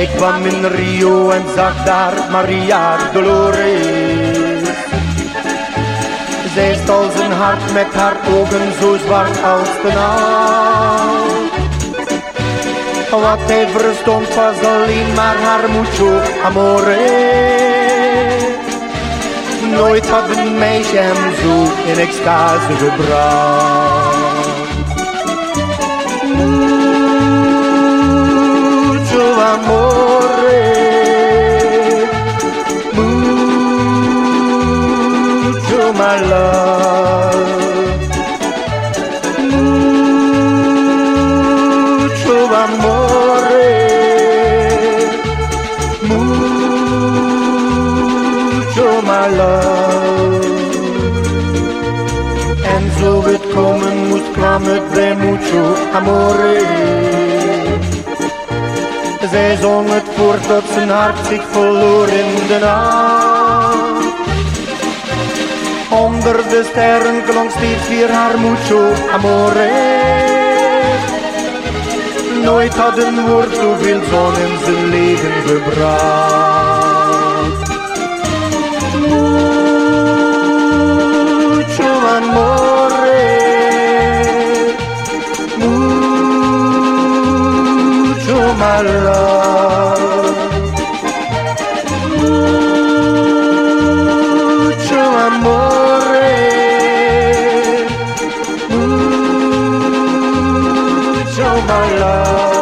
in Rio en zag daar Maria Dolores. Zij stal zijn hart met haar ogen zo zwart als de nacht. Wat hij verstond was alleen maar haar mucho amore. Nooit had een meisje hem zo in extase gebracht. My love. Mucho amore. Mucho my love. En zo het komen moest, kwam het bij mucho amore. Zij zong het voort tot zijn hart zich verloor in de nacht. Onder de sterren klonk steeds weer haar mucho amore. Nooit had een woord zoveel zon in zijn leven gebracht. Mucho amore. Mucho my love. my love.